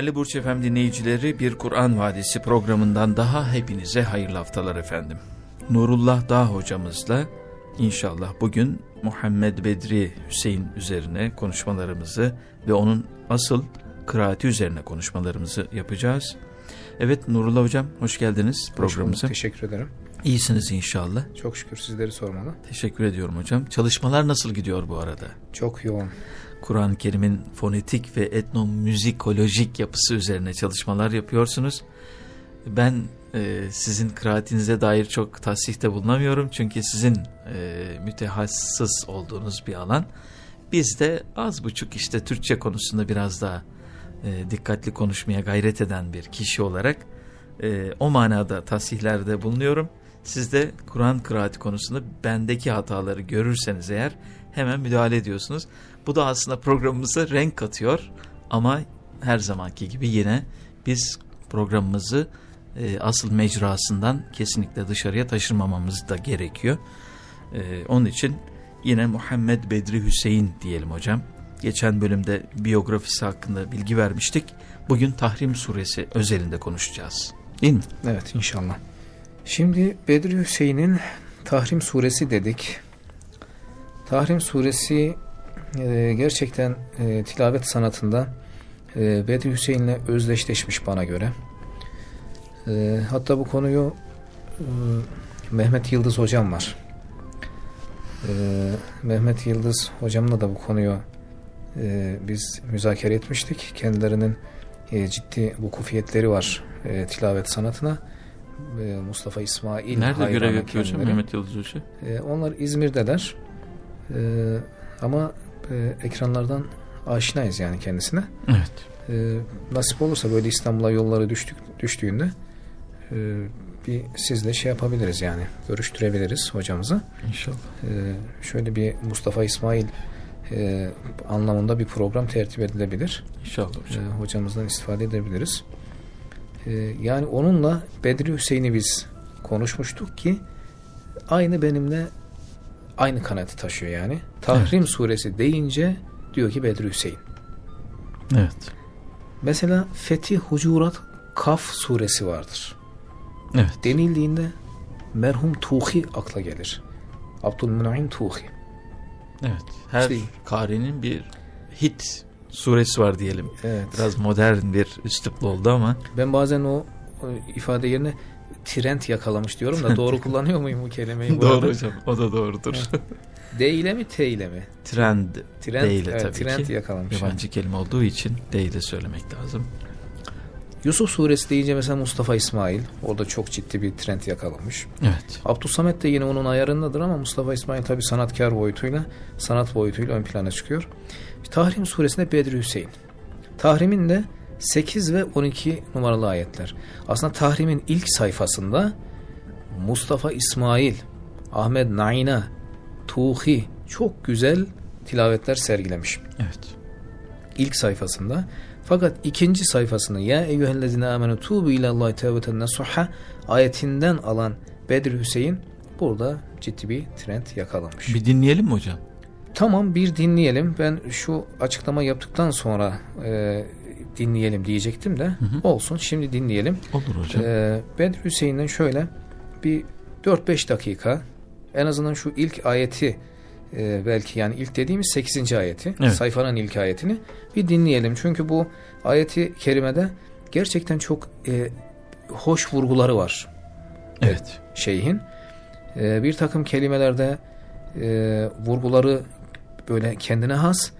Değerli Burç Efem dinleyicileri bir Kur'an Vadisi programından daha hepinize hayırlı haftalar efendim. Nurullah Dağ hocamızla inşallah bugün Muhammed Bedri Hüseyin üzerine konuşmalarımızı ve onun asıl kıraati üzerine konuşmalarımızı yapacağız. Evet Nurullah hocam hoş geldiniz programımıza. Hoş teşekkür ederim. İyisiniz inşallah. Çok şükür sizleri sormalı. Teşekkür ediyorum hocam. Çalışmalar nasıl gidiyor bu arada? Çok yoğun. Kur'an-ı Kerim'in fonetik ve etnomüzikolojik yapısı üzerine çalışmalar yapıyorsunuz. Ben e, sizin kıraatinize dair çok tasihte bulunamıyorum. Çünkü sizin e, mütehassıs olduğunuz bir alan. Biz de az buçuk işte Türkçe konusunda biraz daha e, dikkatli konuşmaya gayret eden bir kişi olarak e, o manada tasihlerde bulunuyorum. Siz de Kur'an kıraati konusunda bendeki hataları görürseniz eğer hemen müdahale ediyorsunuz. Bu da aslında programımıza renk katıyor ama her zamanki gibi yine biz programımızı e, asıl mecrasından kesinlikle dışarıya taşırmamamız da gerekiyor. E, onun için yine Muhammed Bedri Hüseyin diyelim hocam. Geçen bölümde biyografisi hakkında bilgi vermiştik. Bugün Tahrim suresi özelinde konuşacağız. Değil mi? Evet inşallah. Şimdi Bedri Hüseyin'in Tahrim suresi dedik. Tahrim suresi e, gerçekten e, tilavet sanatında e, Bedri Hüseyin'le özdeşleşmiş bana göre. E, hatta bu konuyu e, Mehmet Yıldız hocam var. E, Mehmet Yıldız hocamla da bu konuyu e, biz müzakere etmiştik. Kendilerinin e, ciddi vukufiyetleri var e, tilavet sanatına. E, Mustafa İsmail Nerede görev yapıyor hocam Mehmet Yıldız Hoca? E, onlar İzmir'deler. E, ama e, ekranlardan aşinayız yani kendisine. Evet. E, nasip olursa böyle İstanbul'a yolları düştük, düştüğünde e, bir sizle şey yapabiliriz yani görüştürebiliriz hocamızı. İnşallah. E, şöyle bir Mustafa İsmail e, anlamında bir program tertip edilebilir. İnşallah hocam. E, hocamızdan istifade edebiliriz. E, yani onunla Bedri Hüseyin'i biz konuşmuştuk ki aynı benimle aynı kanatı taşıyor yani. Tahrim evet. suresi deyince diyor ki Bedri Hüseyin. Evet. Mesela Fetih Hucurat Kaf suresi vardır. Evet. Denildiğinde merhum Tuhi akla gelir. Abdülmün'in Tuhi. Evet. Her işte, karinin bir hit suresi var diyelim. Evet. Biraz modern bir üsluplu oldu ama. Ben bazen o, o ifade yerine trend yakalamış diyorum da doğru kullanıyor muyum bu kelimeyi? Bu doğru arada? hocam o da doğrudur. Evet. D ile mi T ile mi? Trend, trend D ile evet, tabii trend ki. yakalamış. Yabancı yani. kelime olduğu için D ile söylemek lazım. Yusuf suresi deyince mesela Mustafa İsmail orada çok ciddi bir trend yakalamış. Evet. Abdülsamet de yine onun ayarındadır ama Mustafa İsmail tabi sanatkar boyutuyla sanat boyutuyla ön plana çıkıyor. Tahrim suresinde Bedri Hüseyin. Tahrim'in de 8 ve 12 numaralı ayetler. Aslında Tahrim'in ilk sayfasında Mustafa İsmail, Ahmet Naina, Tuhi çok güzel tilavetler sergilemiş. Evet. İlk sayfasında. Fakat ikinci sayfasında ya eyyühellezine amenu tuğbu ilallahi tevbeten nasuha ayetinden alan Bedir Hüseyin burada ciddi bir trend yakalamış. Bir dinleyelim mi hocam? Tamam bir dinleyelim. Ben şu açıklama yaptıktan sonra e, dinleyelim diyecektim de hı hı. olsun şimdi dinleyelim. Olur hocam. E, Bedir Hüseyin'den şöyle bir 4-5 dakika en azından şu ilk ayeti e, belki yani ilk dediğimiz 8. ayeti evet. sayfanın ilk ayetini bir dinleyelim. Çünkü bu ayeti kerimede gerçekten çok e, hoş vurguları var. Evet. Şeyhin. E, bir takım kelimelerde e, vurguları böyle kendine has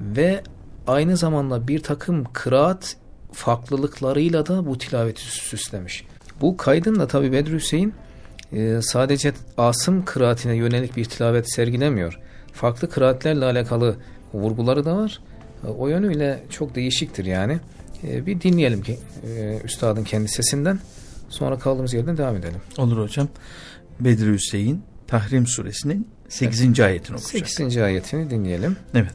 ve aynı zamanda bir takım kıraat farklılıklarıyla da bu tilaveti süslemiş. Bu kaydın da tabi Bedri Hüseyin e, sadece Asım kıraatine yönelik bir tilavet sergilemiyor. Farklı kıraatlerle alakalı vurguları da var. E, o yönüyle çok değişiktir yani. E, bir dinleyelim ki e, üstadın kendi sesinden. Sonra kaldığımız yerden devam edelim. Olur hocam. Bedri Hüseyin Tahrim suresinin 8. Evet. ayetini okuyacak. 8. ayetini dinleyelim. Evet.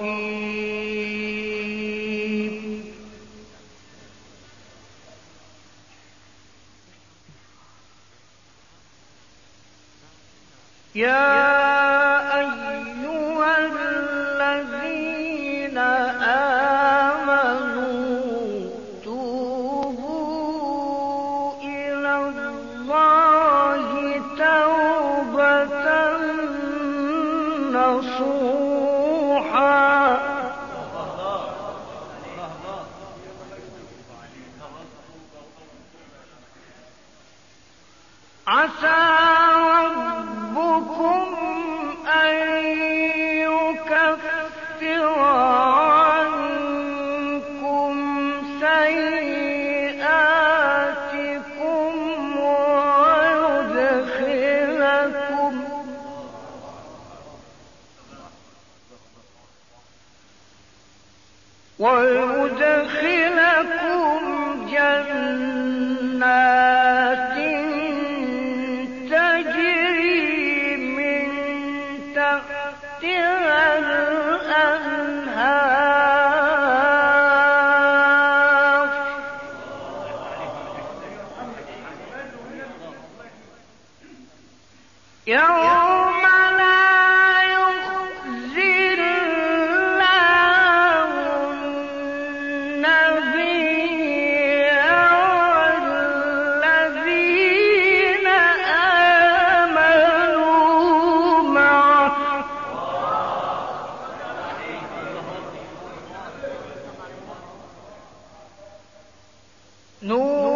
no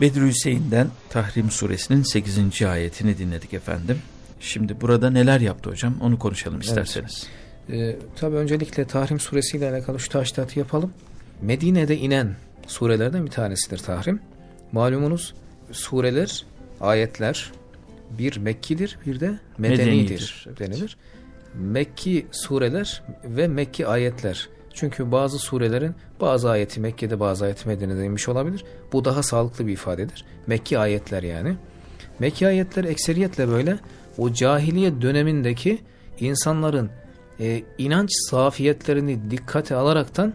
Bedri Hüseyin'den Tahrim suresinin 8. ayetini dinledik efendim. Şimdi burada neler yaptı hocam onu konuşalım isterseniz. Evet. Ee, Tabi öncelikle Tahrim suresiyle alakalı şu taştatı yapalım. Medine'de inen surelerden bir tanesidir Tahrim. Malumunuz sureler, ayetler bir Mekkidir bir de medenidir, medenidir denilir. Mekki sureler ve Mekki ayetler çünkü bazı surelerin bazı ayeti Mekke'de bazı ayeti Medine'de inmiş olabilir. Bu daha sağlıklı bir ifadedir. Mekki ayetler yani. Mekki ayetler ekseriyetle böyle o cahiliye dönemindeki insanların e, inanç zafiyetlerini dikkate alaraktan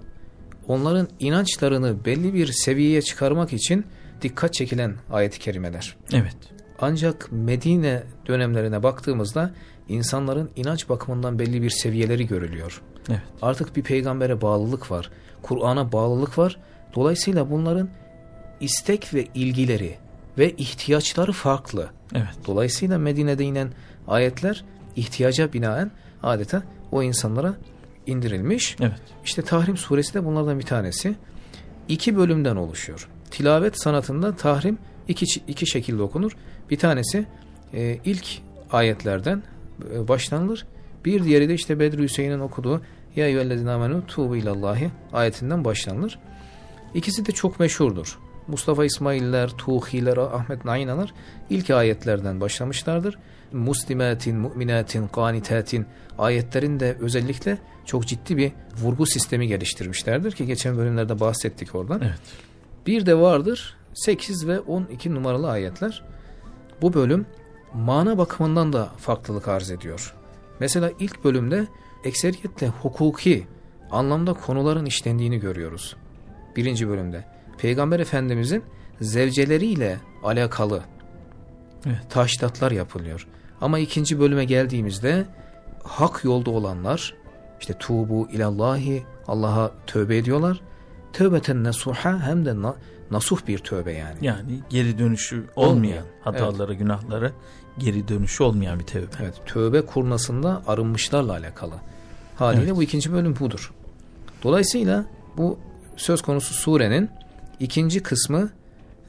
onların inançlarını belli bir seviyeye çıkarmak için dikkat çekilen ayet-i kerimeler. Evet. Ancak Medine dönemlerine baktığımızda insanların inanç bakımından belli bir seviyeleri görülüyor. Evet. Artık bir peygambere bağlılık var. Kur'an'a bağlılık var. Dolayısıyla bunların istek ve ilgileri ve ihtiyaçları farklı. Evet. Dolayısıyla Medine'de inen ayetler ihtiyaca binaen adeta o insanlara indirilmiş. Evet. İşte Tahrim suresi de bunlardan bir tanesi. İki bölümden oluşuyor. Tilavet sanatında tahrim iki, iki şekilde okunur. Bir tanesi e, ilk ayetlerden e, başlanılır. Bir diğeri de işte Bedri Hüseyin'in okuduğu Ya eyyühellezine amenu tuğbu ilallahi ayetinden başlanır. İkisi de çok meşhurdur. Mustafa İsmail'ler, Tuhi'ler, Ahmet Nainalar ilk ayetlerden başlamışlardır. Muslimatin, mu'minatin, kanitatin ayetlerin de özellikle çok ciddi bir vurgu sistemi geliştirmişlerdir ki geçen bölümlerde bahsettik oradan. Evet. Bir de vardır 8 ve 12 numaralı ayetler. Bu bölüm mana bakımından da farklılık arz ediyor. Mesela ilk bölümde ekseriyetle hukuki anlamda konuların işlendiğini görüyoruz. Birinci bölümde. Peygamber Efendimizin zevceleriyle alakalı Evet. taştatlar yapılıyor. Ama ikinci bölüme geldiğimizde hak yolda olanlar işte tubu ilallahi Allah'a tövbe ediyorlar. Tövbeten nesuha hem de na- nasuh bir tövbe yani. Yani geri dönüşü olmayan Olmayan, hatalara, günahlara geri dönüşü olmayan bir tevbe. Evet, tövbe kurnasında arınmışlarla alakalı. Haliyle Evet. bu ikinci bölüm budur. Dolayısıyla bu söz konusu surenin ikinci kısmı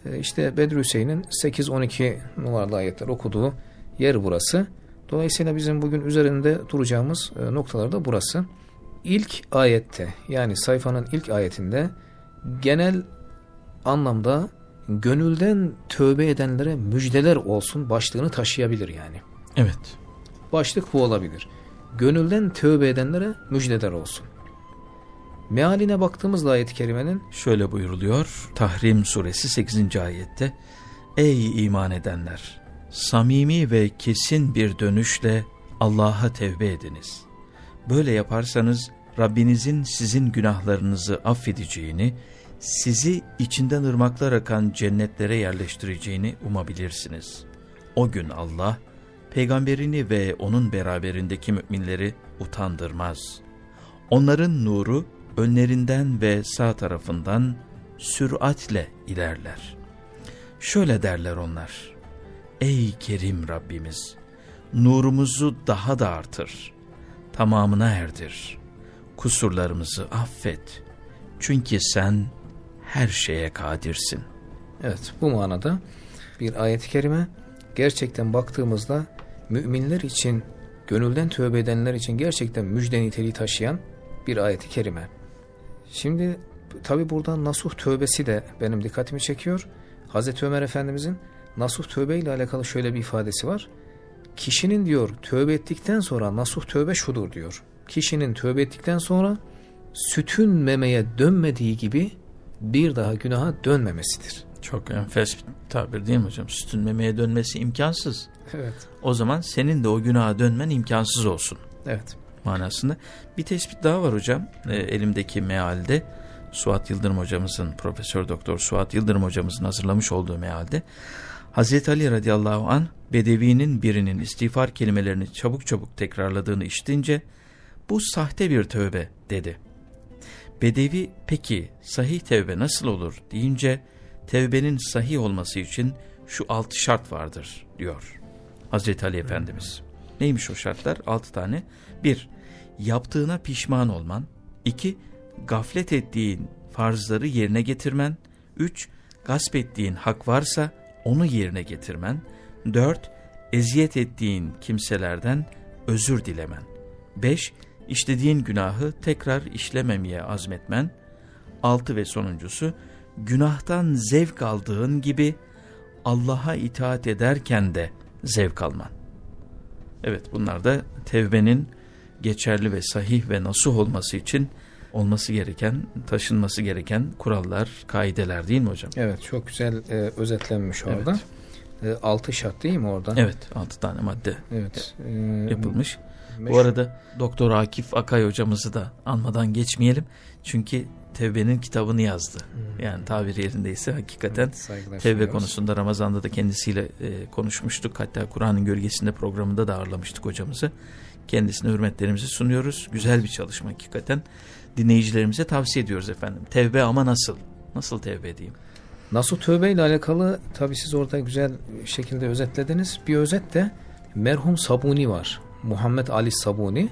e, işte Bedri Hüseyin'in 8-12 numaralı ayetler okuduğu yer burası. Dolayısıyla bizim bugün üzerinde duracağımız e, noktalar da burası. İlk ayette yani sayfanın ilk ayetinde genel anlamda gönülden tövbe edenlere müjdeler olsun başlığını taşıyabilir yani. Evet. Başlık bu olabilir. Gönülden tövbe edenlere müjdeler olsun. Mealine baktığımızda ayet-i kerimenin Şöyle buyuruluyor Tahrim suresi 8. ayette Ey iman edenler! Samimi ve kesin bir dönüşle Allah'a tevbe ediniz. Böyle yaparsanız Rabbinizin sizin günahlarınızı affedeceğini, sizi içinden ırmaklar akan cennetlere yerleştireceğini umabilirsiniz. O gün Allah, peygamberini ve onun beraberindeki müminleri utandırmaz. Onların nuru önlerinden ve sağ tarafından süratle ilerler. Şöyle derler onlar, Ey Kerim Rabbimiz! Nurumuzu daha da artır, tamamına erdir, kusurlarımızı affet. Çünkü sen her şeye kadirsin. evet bu manada bir ayet-i kerime gerçekten baktığımızda müminler için gönülden tövbe edenler için gerçekten müjde niteliği taşıyan bir ayet-i kerime. Şimdi tabi burada nasuh tövbesi de benim dikkatimi çekiyor. Hazreti Ömer Efendimizin nasuh tövbe ile alakalı şöyle bir ifadesi var. Kişinin diyor tövbe ettikten sonra nasuh tövbe şudur diyor. Kişinin tövbe ettikten sonra sütün memeye dönmediği gibi bir daha günaha dönmemesidir. Çok enfes bir tabir değil mi hocam? Sütün memeye dönmesi imkansız. Evet. O zaman senin de o günaha dönmen imkansız olsun Evet. manasında. Bir tespit daha var hocam e, elimdeki mealde. Suat Yıldırım hocamızın, Profesör Doktor Suat Yıldırım hocamızın hazırlamış olduğu mealde. Hazreti Ali radıyallahu an Bedevi'nin birinin istiğfar kelimelerini çabuk çabuk tekrarladığını işitince bu sahte bir tövbe dedi. Bedevi peki sahih tevbe nasıl olur deyince tevbenin sahih olması için şu altı şart vardır diyor Hazreti Ali Efendimiz. Neymiş o şartlar? Altı tane. Bir, yaptığına pişman olman. İki, gaflet ettiğin farzları yerine getirmen. Üç, gasp ettiğin hak varsa onu yerine getirmen. Dört, eziyet ettiğin kimselerden özür dilemen. Beş, işlediğin günahı tekrar işlememeye azmetmen. Altı ve sonuncusu, günahtan zevk aldığın gibi Allah'a itaat ederken de zevk alman. Evet bunlar da tevbenin geçerli ve sahih ve nasuh olması için olması gereken, taşınması gereken kurallar, kaideler değil mi hocam? Evet çok güzel e, özetlenmiş orada. E, altı şart değil mi orada? Evet, altı tane madde Evet. E, yapılmış. Bu meşhur- arada Doktor Akif Akay hocamızı da anmadan geçmeyelim. Çünkü Tevbe'nin kitabını yazdı. Yani tabiri yerindeyse hakikaten Saygılar Tevbe konusunda Ramazan'da da kendisiyle e, konuşmuştuk. Hatta Kur'an'ın gölgesinde programında da ağırlamıştık hocamızı. Kendisine hürmetlerimizi sunuyoruz. Güzel bir çalışma hakikaten. Dinleyicilerimize tavsiye ediyoruz efendim. Tevbe ama nasıl? Nasıl tevbe edeyim? Nasuh tövbe ile alakalı tabi siz orada güzel şekilde özetlediniz. Bir özet de merhum Sabuni var. Muhammed Ali Sabuni.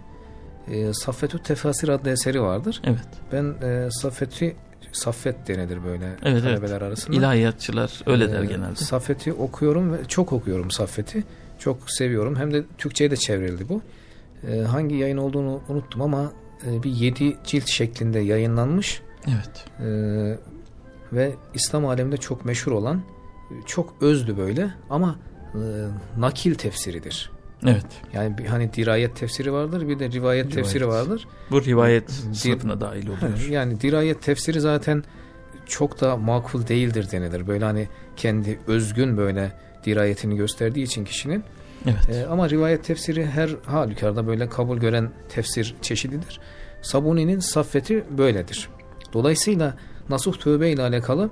E, Saffetü Tefasir adlı eseri vardır. Evet. Ben e, Saffet'i Saffet denilir böyle Evet, talebeler evet. arasında. İlahiyatçılar öyle der Ee, genelde. Saffet'i okuyorum ve çok okuyorum Saffet'i. Çok seviyorum. Hem de Türkçe'ye de çevrildi bu. Ee, hangi yayın olduğunu unuttum ama e, bir yedi cilt şeklinde yayınlanmış. Evet. Ee, ve İslam aleminde çok meşhur olan çok özdü böyle ama e, nakil tefsiridir. Evet. Yani bir, hani dirayet tefsiri vardır bir de rivayet, Rivayet. tefsiri vardır. Bu rivayet sınıfına dahil oluyor. Yani dirayet tefsiri zaten çok da makul değildir denilir. Böyle hani kendi özgün böyle dirayetini gösterdiği için kişinin. Evet. Ee, ama rivayet tefsiri her halükarda böyle kabul gören tefsir çeşididir. Sabuni'nin saffeti böyledir. Dolayısıyla nasuh tövbe ile alakalı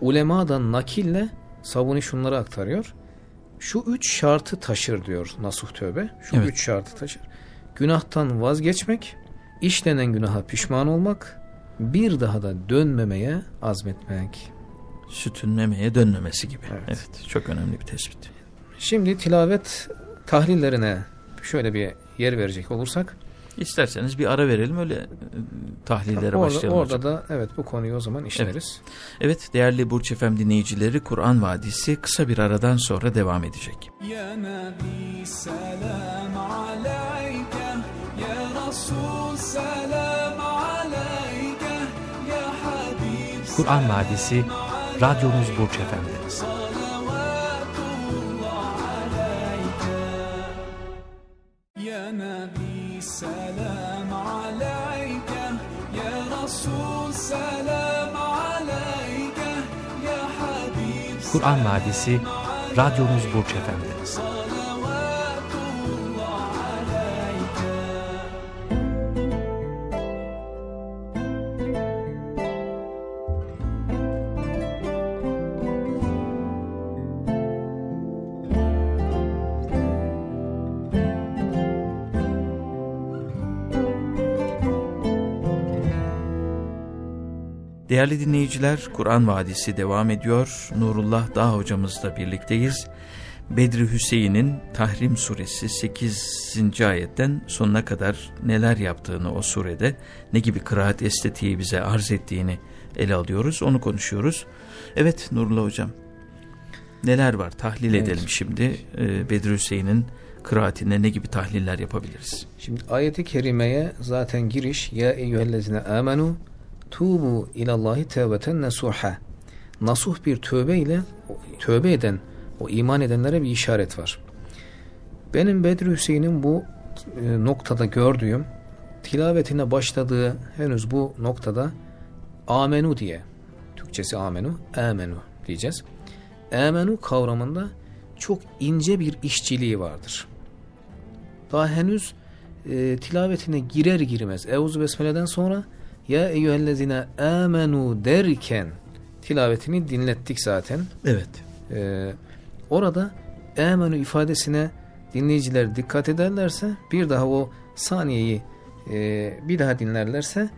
ulemadan nakille Sabuni şunları aktarıyor. Şu üç şartı taşır diyor nasuh tövbe. Şu Evet. üç şartı taşır. Günahtan vazgeçmek, işlenen günaha pişman olmak, bir daha da dönmemeye azmetmek. Sütün memeye dönmemesi gibi. Evet. Evet. Çok önemli bir tespit. Şimdi tilavet tahlillerine şöyle bir yer verecek olursak İsterseniz bir ara verelim öyle e, tahlillere orada, başlayalım orada hocam. da evet bu konuyu o zaman işleriz. Evet, evet değerli Burç Efem dinleyicileri Kur'an Vadisi kısa bir aradan sonra devam edecek. Ya Nebi selam aleyke, ya Resul selam aleyke, ya Habib Kur'an Vadisi radyomuz Burç Efem'deniz. Ya Nebi Kur'an Vadisi radyomuz Burç Efendi. Değerli dinleyiciler Kur'an Vadisi devam ediyor. Nurullah Dağ hocamızla birlikteyiz. Bedri Hüseyin'in Tahrim suresi 8. ayetten sonuna kadar neler yaptığını o surede ne gibi kıraat estetiği bize arz ettiğini ele alıyoruz. Onu konuşuyoruz. Evet Nurullah hocam neler var tahlil Evet. edelim şimdi. Ee, Bedri Hüseyin'in kıraatine ne gibi tahliller yapabiliriz? Şimdi ayeti kerimeye zaten giriş ya eyyühellezine amenu tubu ilallahi tevbeten nesuha. Nasuh bir tövbe ile tövbe eden o iman edenlere bir işaret var. Benim Bedri Hüseyin'in bu e, noktada gördüğüm tilavetine başladığı henüz bu noktada amenu diye Türkçesi amenu, amenu diyeceğiz. Amenu kavramında çok ince bir işçiliği vardır. Daha henüz e, tilavetine girer girmez Euzu Besmele'den sonra ya eyyühellezine amenu derken tilavetini dinlettik zaten. Evet. Ee, orada amenu ifadesine dinleyiciler dikkat ederlerse bir daha o saniyeyi e, bir daha dinlerlerse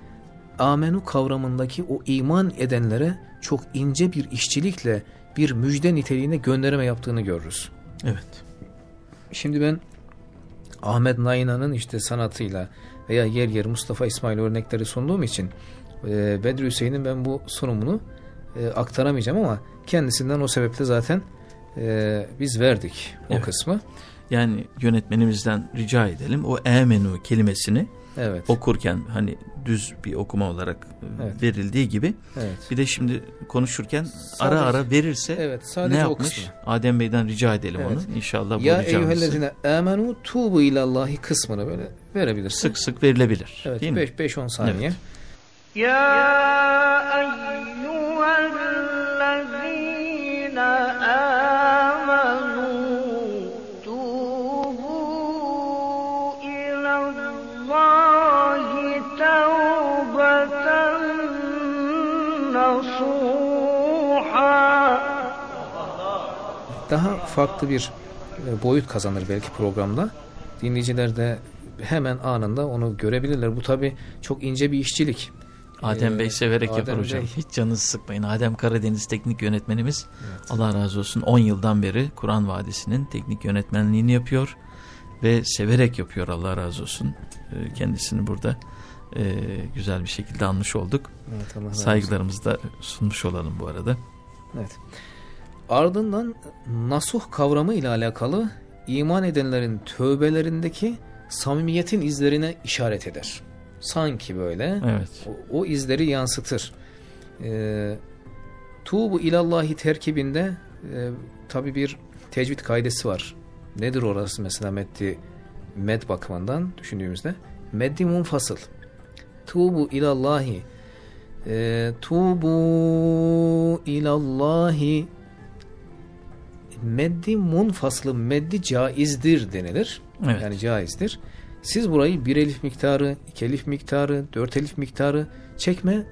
amenu kavramındaki o iman edenlere çok ince bir işçilikle bir müjde niteliğine gönderme yaptığını görürüz. Evet. Şimdi ben Ahmet Naina'nın işte sanatıyla veya yer yer Mustafa İsmail örnekleri sunduğum için e, Bedri Hüseyin'in ben bu sunumunu e, aktaramayacağım ama kendisinden o sebeple zaten e, biz verdik o Evet. kısmı. Yani yönetmenimizden rica edelim o emenu kelimesini evet. okurken hani düz bir okuma olarak evet. verildiği gibi evet. bir de şimdi konuşurken sadece, ara ara verirse evet, ne yapmış? Adem Bey'den rica edelim evet. onu. İnşallah bu ya ricamızı. Ya eyyühellezine amenu tuğbu ilallahi kısmını böyle verebilirsin. Sık sık verilebilir. Evet 5-10 saniye. Ya eyyühellezine amenu daha farklı bir e, boyut kazanır belki programda. Dinleyiciler de hemen anında onu görebilirler. Bu tabi çok ince bir işçilik. Adem Bey severek Adem yapar hocam. Bey. Hiç canınızı sıkmayın. Adem Karadeniz teknik yönetmenimiz. Allah razı olsun 10 yıldan beri Kur'an Vadisi'nin teknik yönetmenliğini yapıyor. Ve severek yapıyor Allah razı olsun. Ee, Kendisini burada e, güzel bir şekilde anmış olduk. Evet. Saygılarımızı da sunmuş olalım bu arada. Evet. Ardından nasuh kavramı ile alakalı iman edenlerin tövbelerindeki samimiyetin izlerine işaret eder. Sanki böyle Evet. o, o izleri yansıtır. Ee, Tuğbu ilallahi terkibinde e, tabi bir tecvid kaidesi var. Nedir orası mesela meddi med bakımından düşündüğümüzde? Meddi munfasıl. Tuğbu ilallahi e, Tuğbu ilallahi meddi munfaslı meddi caizdir denilir. Evet. Yani caizdir. Siz burayı bir elif miktarı, iki elif miktarı, dört elif miktarı çekme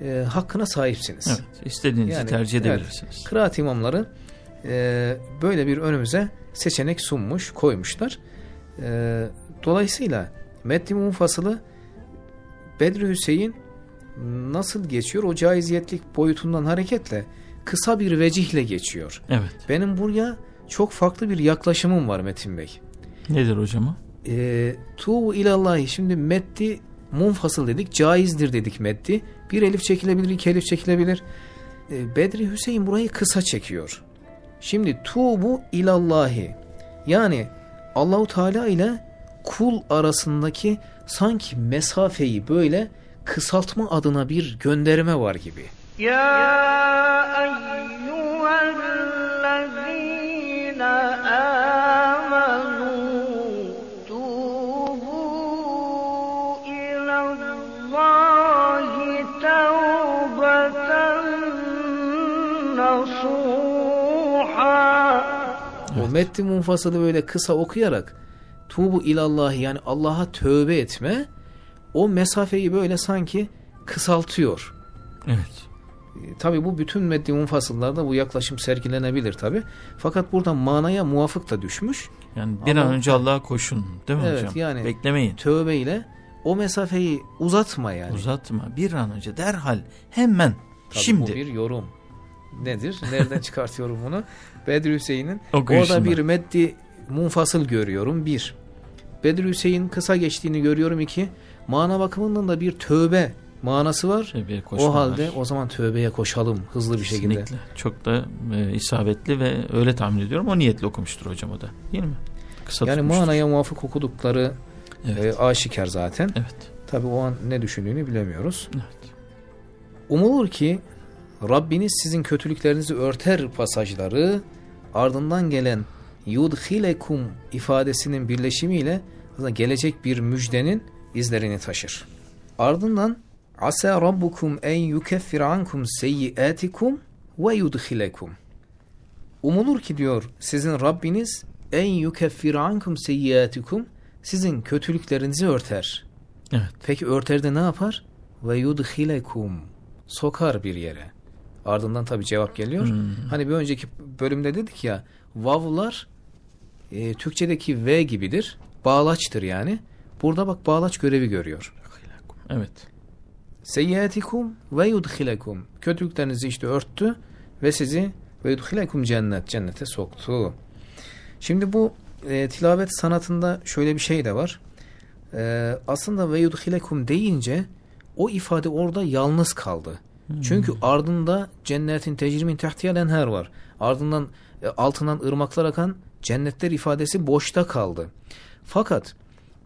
e, hakkına sahipsiniz. Evet. İstediğinizi Yani, tercih evet. edebilirsiniz. Kıraat imamları e, böyle bir önümüze seçenek sunmuş, koymuşlar. E, dolayısıyla Meddi Munfasılı Bedri Hüseyin nasıl geçiyor? O caiziyetlik boyutundan hareketle kısa bir vecihle geçiyor. Evet. Benim buraya çok farklı bir yaklaşımım var Metin Bey. Nedir hocam? E, Tuğu ilallahi şimdi meddi munfasıl dedik, caizdir dedik meddi. Bir elif çekilebilir, iki elif çekilebilir. E, Bedri Hüseyin burayı kısa çekiyor. Şimdi tuğbu ilallahi yani Allahu Teala ile kul arasındaki sanki mesafeyi böyle kısaltma adına bir gönderme var gibi. يا أيها الذين آمنوا توبوا إلى الله توبة نصوحا O metni munfasılı böyle kısa okuyarak tuğbu ilallahi yani Allah'a tövbe etme o mesafeyi böyle sanki kısaltıyor. Evet. Tabi bu bütün meddi munfasıllarda bu yaklaşım sergilenebilir tabi. Fakat burada manaya muvafık da düşmüş. Yani bir Ama- an önce Allah'a koşun değil mi Evet, hocam? yani- Beklemeyin. Tövbe ile o mesafeyi uzatma yani. Uzatma. Bir an önce derhal hemen Tabii şimdi Bu bir yorum. Nedir? Nereden çıkartıyorum bunu? Bedri Hüseyin'in orada bir meddi munfasıl görüyorum. Bir. Bedri Hüseyin kısa geçtiğini görüyorum. iki Mana bakımından da bir tövbe manası var. O halde var. o zaman tövbeye koşalım hızlı bir şekilde. Kesinlikle. Çok da e, isabetli ve öyle tahmin ediyorum. O niyetle okumuştur hocam o da. Değil mi? Kısa Yani tutmuştur. manaya muvafık okudukları Evet. e, aşikar zaten. Evet. Tabi o an ne düşündüğünü bilemiyoruz. Evet. Umulur ki Rabbiniz sizin kötülüklerinizi örter pasajları ardından gelen yudhilekum ifadesinin birleşimiyle aslında gelecek bir müjdenin izlerini taşır. Ardından asa rabbukum en yukeffir ankum seyyiatikum ve yudhilekum. Umulur ki diyor sizin Rabbiniz en yukeffir ankum seyyiatikum sizin kötülüklerinizi örter. Evet. Peki örter de ne yapar? Ve yudhilekum. Sokar bir yere. Ardından tabi cevap geliyor. Hmm. Hani bir önceki bölümde dedik ya vavlar e, Türkçedeki V gibidir. Bağlaçtır yani. Burada bak bağlaç görevi görüyor. Evet. Seyyatikum ve yudhilekum. Kötülüklerinizi işte örttü ve sizi ve yudhilekum cennet. Cennete soktu. Şimdi bu e, tilavet sanatında şöyle bir şey de var. E, aslında ve yudhilekum deyince o ifade orada yalnız kaldı. Çünkü ardında cennetin tecrimin tahtiyel enher var. Ardından e, altından ırmaklar akan cennetler ifadesi boşta kaldı. Fakat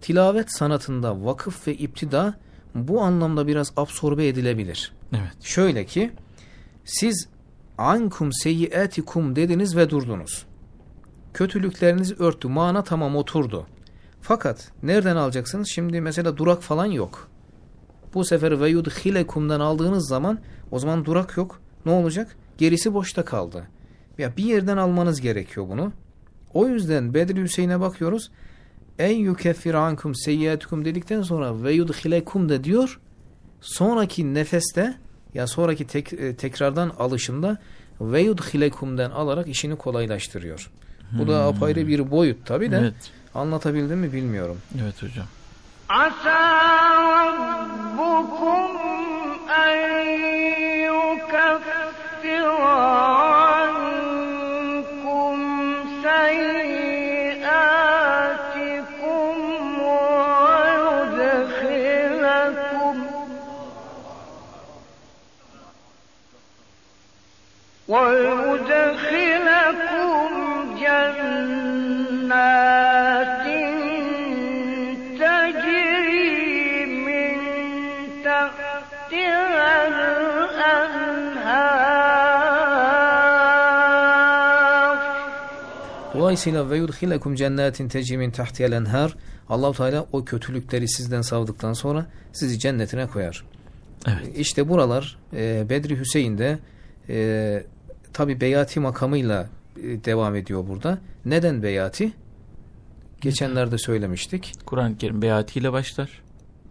tilavet sanatında vakıf ve iptida bu anlamda biraz absorbe edilebilir. Evet. Şöyle ki siz ankum seyyiatikum dediniz ve durdunuz. Kötülüklerinizi örttü. Mana tamam oturdu. Fakat nereden alacaksınız? Şimdi mesela durak falan yok. Bu sefer ve yudhilekum'dan aldığınız zaman o zaman durak yok. Ne olacak? Gerisi boşta kaldı. Ya bir yerden almanız gerekiyor bunu. O yüzden Bedri Hüseyin'e bakıyoruz en yukeffir ankum seyyiatukum dedikten sonra ve yudhilekum da diyor. Sonraki nefeste ya sonraki tek, e, tekrardan alışında ve yudhilekum'den alarak işini kolaylaştırıyor. Bu da hmm. apayrı bir boyut tabi de evet. anlatabildim mi bilmiyorum. Evet hocam. Asa rabbukum en yukaffira ويدخلكم جنات Dolayısıyla ve yudhilekum cennetin tecri tahtiyel enhar Allahu Teala o kötülükleri sizden savdıktan sonra sizi cennetine koyar. Evet. İşte buralar e, Bedri Hüseyin'de e, tabi beyati makamıyla e, devam ediyor burada. Neden beyati? Geçenlerde söylemiştik. Kur'an-ı Kerim beyatiyle başlar.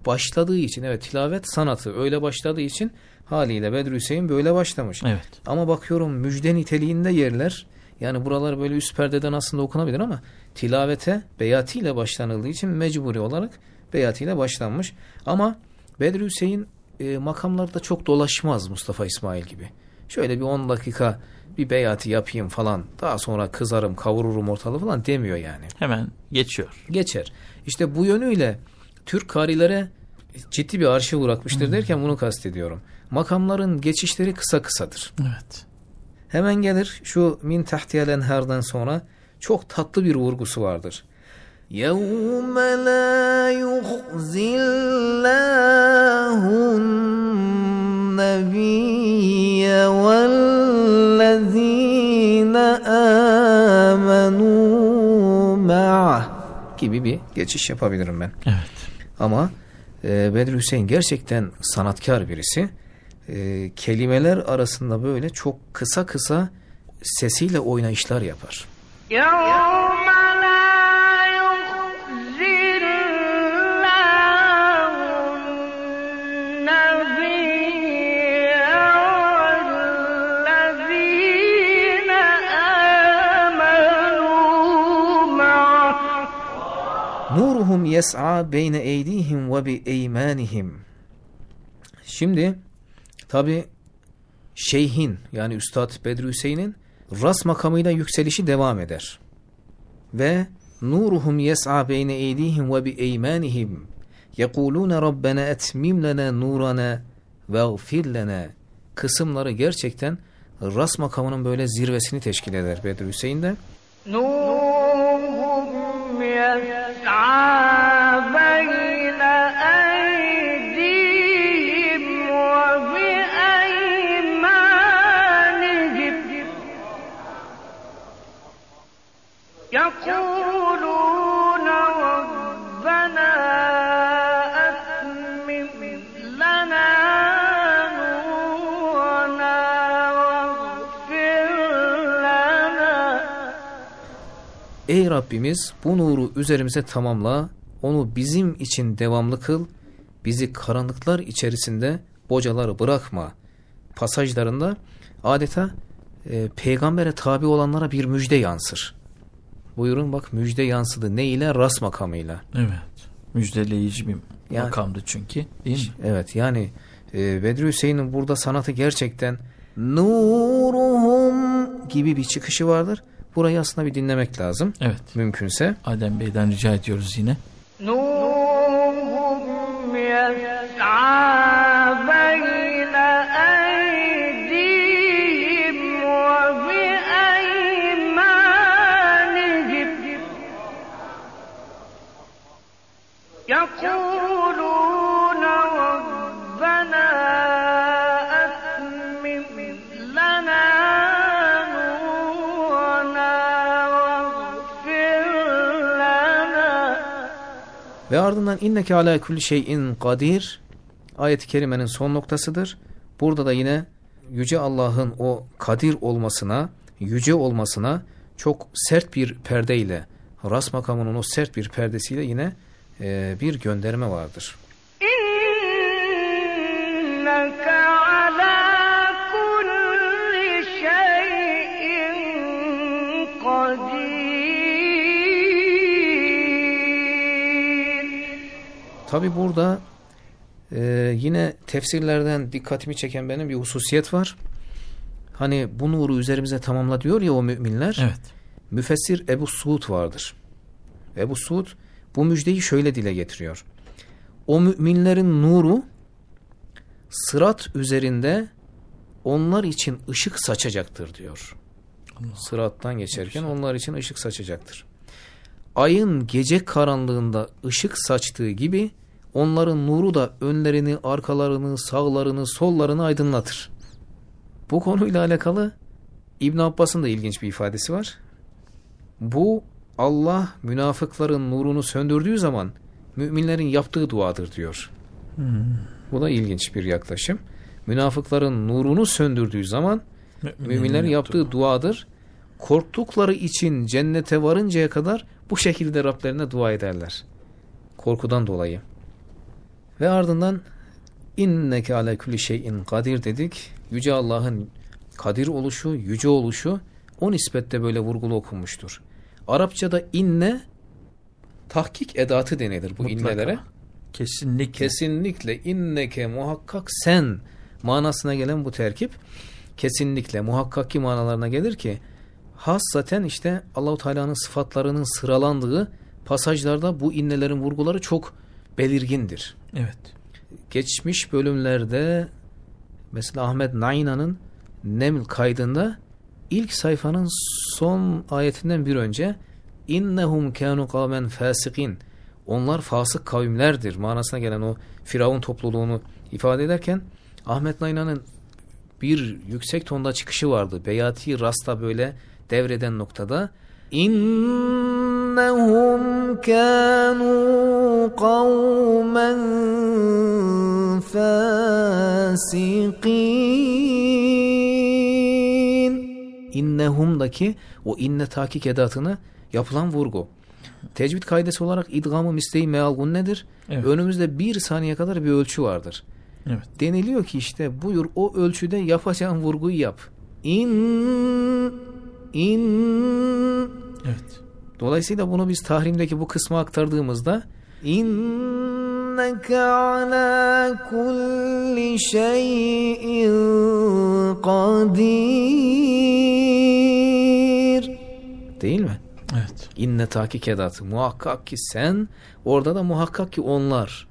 Başladığı için evet tilavet sanatı öyle başladığı için haliyle Bedri Hüseyin böyle başlamış. Evet. Ama bakıyorum müjde niteliğinde yerler yani buralar böyle üst perdeden aslında okunabilir ama tilavete beyatiyle başlanıldığı için mecburi olarak beyatiyle başlanmış. Ama Bedri Hüseyin e, makamlarda çok dolaşmaz Mustafa İsmail gibi Şöyle bir 10 dakika bir beyati yapayım falan daha sonra kızarım kavururum ortalığı falan demiyor yani. Hemen geçiyor. Geçer. İşte bu yönüyle Türk karilere ciddi bir arşiv bırakmıştır derken bunu kastediyorum. Makamların geçişleri kısa kısadır. Evet. Hemen gelir şu min tahtiyel enherden sonra çok tatlı bir vurgusu vardır. يَوْمَ لَا يُخْزِي اللّٰهُ النَّبِيَّ وَالَّذ۪ينَ آمَنُوا مَعَهُ gibi bir geçiş yapabilirim ben. Evet. Ama e, Bedri Hüseyin gerçekten sanatkar birisi. E, kelimeler arasında böyle çok kısa kısa sesiyle oynayışlar yapar. يوم yes'a beyne eydihim ve bi eymanihim. Şimdi tabi şeyhin yani Üstad Bedri Hüseyin'in ras makamıyla yükselişi devam eder. Ve nuruhum yes'a beyne eydihim ve bi eymanihim. Yekulune Rabbena etmim lana nurana veğfir lana. Kısımları gerçekten ras makamının böyle zirvesini teşkil eder Bedri Hüseyin'de. Nuruhum yes'a Ey Rabbimiz bu nuru üzerimize tamamla, onu bizim için devamlı kıl, bizi karanlıklar içerisinde bocaları bırakma pasajlarında adeta e, peygambere tabi olanlara bir müjde yansır. Buyurun bak müjde yansıdı. Ne ile? Ras makamıyla. Evet. Müjdeleyici bir yani, makamdı çünkü. Değil mi? Evet yani e, Bedri Hüseyin'in burada sanatı gerçekten nuruhum gibi bir çıkışı vardır. Burayı aslında bir dinlemek lazım. Evet. Mümkünse. Adem Bey'den rica ediyoruz yine. Nuruhum yes'a Ve ardından inneke ala kulli şeyin kadir ayet-i kerimenin son noktasıdır. Burada da yine yüce Allah'ın o kadir olmasına, yüce olmasına çok sert bir perdeyle, ras makamının o sert bir perdesiyle yine e, bir gönderme vardır. Tabi burada ee, yine tefsirlerden dikkatimi çeken benim bir hususiyet var. Hani bu nuru üzerimize tamamla diyor ya o müminler. Evet. Müfessir Ebu Suud vardır. Ebu Suud bu müjdeyi şöyle dile getiriyor. O müminlerin nuru sırat üzerinde onlar için ışık saçacaktır diyor. Sırattan geçerken onlar için ışık saçacaktır. Ayın gece karanlığında ışık saçtığı gibi onların nuru da önlerini, arkalarını, sağlarını, sollarını aydınlatır. Bu konuyla alakalı İbn Abbas'ın da ilginç bir ifadesi var. Bu Allah münafıkların nurunu söndürdüğü zaman müminlerin yaptığı duadır diyor. Bu da ilginç bir yaklaşım. Münafıkların nurunu söndürdüğü zaman müminlerin yaptığı duadır. Korktukları için cennete varıncaya kadar bu şekilde Rablerine dua ederler. Korkudan dolayı. Ve ardından inneke ala kulli şeyin kadir dedik. Yüce Allah'ın kadir oluşu, yüce oluşu o nispette böyle vurgulu okunmuştur. Arapçada inne tahkik edatı denilir bu Mutlaka. innelere. Kesinlikle. Kesinlikle inneke muhakkak sen manasına gelen bu terkip kesinlikle muhakkak ki manalarına gelir ki hassaten işte Allahu Teala'nın sıfatlarının sıralandığı pasajlarda bu innelerin vurguları çok belirgindir. Evet. Geçmiş bölümlerde mesela Ahmet Naina'nın Neml kaydında ilk sayfanın son ayetinden bir önce innehum kanu kavmen fasikin onlar fasık kavimlerdir manasına gelen o Firavun topluluğunu ifade ederken Ahmet Naina'nın bir yüksek tonda çıkışı vardı. Beyati Rasta böyle devreden noktada innehum kanu kavmen fasikin innehum'daki o inne takik edatına yapılan vurgu. Tecvid kaidesi olarak idgamı misleyi meal nedir? Evet. Önümüzde bir saniye kadar bir ölçü vardır. Evet. Deniliyor ki işte buyur o ölçüde yapacağın vurguyu yap. İn in Evet. Dolayısıyla bunu biz tahrimdeki bu kısmı aktardığımızda inneke ala kulli şeyin kadir değil mi? Evet. İnne takik edatı muhakkak ki sen orada da muhakkak ki onlar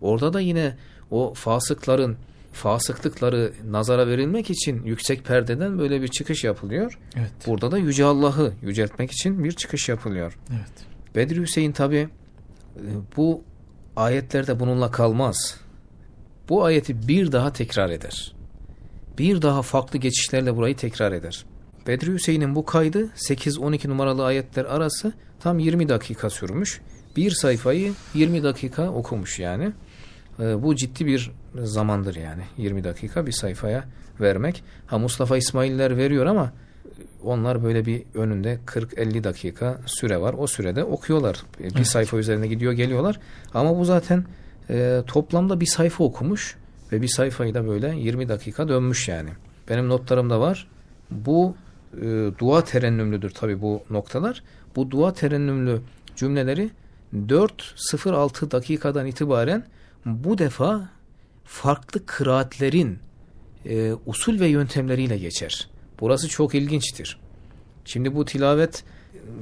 orada da yine o fasıkların fasıklıkları nazara verilmek için yüksek perdeden böyle bir çıkış yapılıyor. Evet. Burada da Yüce Allah'ı yüceltmek için bir çıkış yapılıyor. Evet. Bedir Hüseyin tabi bu ayetlerde bununla kalmaz. Bu ayeti bir daha tekrar eder. Bir daha farklı geçişlerle burayı tekrar eder. Bedri Hüseyin'in bu kaydı 8-12 numaralı ayetler arası tam 20 dakika sürmüş. Bir sayfayı 20 dakika okumuş yani. Ee, bu ciddi bir zamandır yani. 20 dakika bir sayfaya vermek. Ha Mustafa İsmail'ler veriyor ama onlar böyle bir önünde 40-50 dakika süre var. O sürede okuyorlar. Bir Evet. sayfa üzerine gidiyor geliyorlar. Ama bu zaten e, toplamda bir sayfa okumuş ve bir sayfayı da böyle 20 dakika dönmüş yani. Benim notlarımda var. Bu e, dua terennümlüdür tabi bu noktalar. Bu dua terennümlü cümleleri 4-0-6 dakikadan itibaren bu defa farklı kıraatlerin e, usul ve yöntemleriyle geçer. Burası çok ilginçtir. Şimdi bu tilavet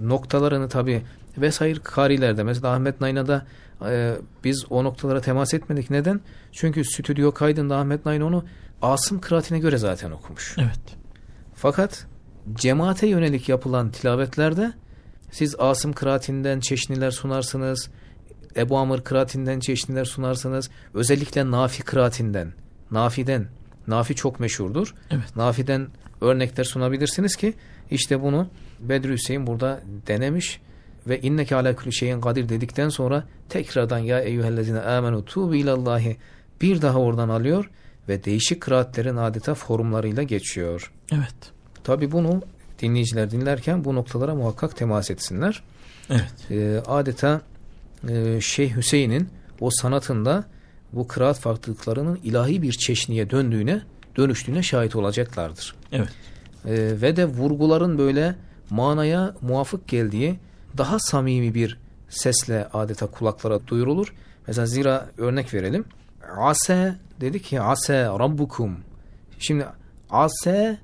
noktalarını tabi vesaire karilerde mesela Ahmet Nayna'da e, biz o noktalara temas etmedik. Neden? Çünkü stüdyo kaydında Ahmet Nayn onu Asım kıraatine göre zaten okumuş. Evet. Fakat cemaate yönelik yapılan tilavetlerde siz Asım kıraatinden çeşniler sunarsınız. Ebu Amr kıraatinden çeşniler sunarsınız. Özellikle Nafi kıraatinden, Nafi'den. Nafi çok meşhurdur. Evet. Nafi'den örnekler sunabilirsiniz ki işte bunu Bedri Hüseyin burada denemiş ve inneke ala kulli şeyin kadir dedikten sonra tekrardan ya eyyühellezine amenu tuğbu ilallahi bir daha oradan alıyor ve değişik kıraatlerin adeta formlarıyla geçiyor. Evet. Tabi bunu dinleyiciler dinlerken bu noktalara muhakkak temas etsinler. Evet. Ee, adeta e, Şeyh Hüseyin'in o sanatında bu kıraat farklılıklarının ilahi bir çeşniye döndüğüne, dönüştüğüne şahit olacaklardır. Evet. Ee, ve de vurguların böyle manaya muvafık geldiği daha samimi bir sesle adeta kulaklara duyurulur. Mesela zira örnek verelim. Ase dedi ki ase rabbukum. Şimdi ase